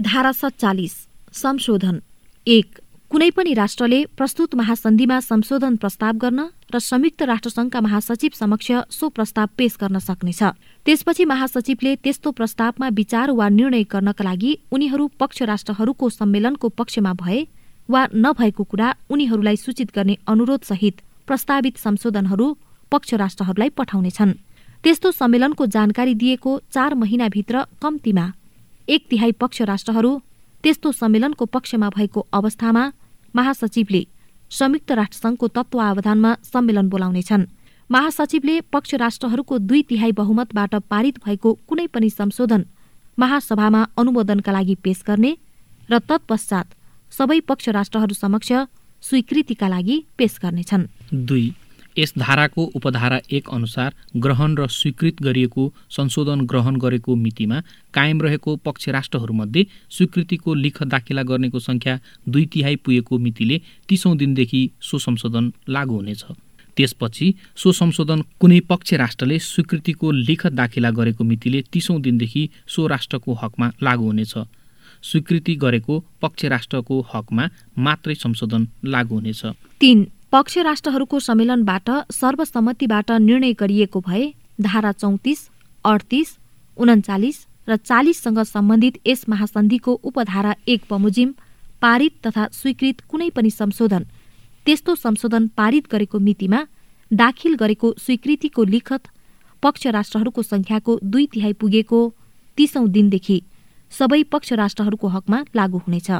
धारा सत्तालिस संशोधन। एक कुनै पनि राष्ट्रले प्रस्तुत महासन्धिमा संशोधन प्रस्ताव गर्न र संयुक्त राष्ट्रसङ्घका महासचिव समक्ष सो प्रस्ताव पेश गर्न सक्नेछ। त्यसपछि महासचिवले त्यस्तो प्रस्तावमा विचार वा निर्णय गर्नका लागि उनीहरू पक्ष राष्ट्रहरूको सम्मेलनको पक्षमा भए वा नभएको कुरा उनीहरूलाई सूचित गर्ने अनुरोधसहित प्रस्तावित संशोधनहरू पक्ष राष्ट्रहरूलाई पठाउनेछन्। त्यस्तो सम्मेलनको जानकारी दिएको चार महिनाभित्र कम्तीमा एक तिहाई पक्ष राष्ट्रहरू त्यस्तो सम्मेलनको पक्षमा भएको अवस्थामा महासचिवले संयुक्त राष्ट्रसङ्घको तत्वावधानमा सम्मेलन बोलाउनेछन्। महासचिवले पक्ष राष्ट्रहरूको दुई तिहाई बहुमतबाट पारित भएको कुनै पनि संशोधन महासभामा अनुमोदनका लागि पेश गर्ने र तत्पश्चात सबै पक्ष राष्ट्रहरू समक्ष स्वीकृतिका लागि पेश गर्नेछन्। यस धाराको उपधारा एक अनुसार ग्रहण र स्वीकृत गरिएको संशोधन ग्रहण गरेको मितिमा कायम रहेको पक्ष राष्ट्रहरूमध्ये स्वीकृतिको लिख दाखिला गर्नेको सङ्ख्या दुई तिहाई पुगेको मितिले तिसौँ दिनदेखि सो संशोधन लागू हुनेछ। त्यसपछि सो संशोधन कुनै पक्ष राष्ट्रले स्वीकृतिको लिख दाखिला गरेको मितिले तिसौँ दिनदेखि सो राष्ट्रको हकमा लागू हुनेछ। स्वीकृति गरेको पक्ष राष्ट्रको हकमा मात्रै संशोधन लागू हुनेछ। पक्ष राष्ट्रहरूको सम्मेलनबाट सर्वसम्मतिबाट निर्णय गरिएको भए धारा चौतिस अडतिस उन्चालिस र चालिससँग सम्बन्धित यस महासन्धिको उपधारा एक बमोजिम पारित तथा स्वीकृत कुनै पनि संशोधन त्यस्तो संशोधन पारित गरेको मितिमा दाखिल गरेको स्वीकृतिको लिखत पक्ष राष्ट्रहरूको सङ्ख्याको दुई तिहाई पुगेको तीसौँ दिनदेखि सबै पक्ष राष्ट्रहरूको हकमा लागू हुनेछ।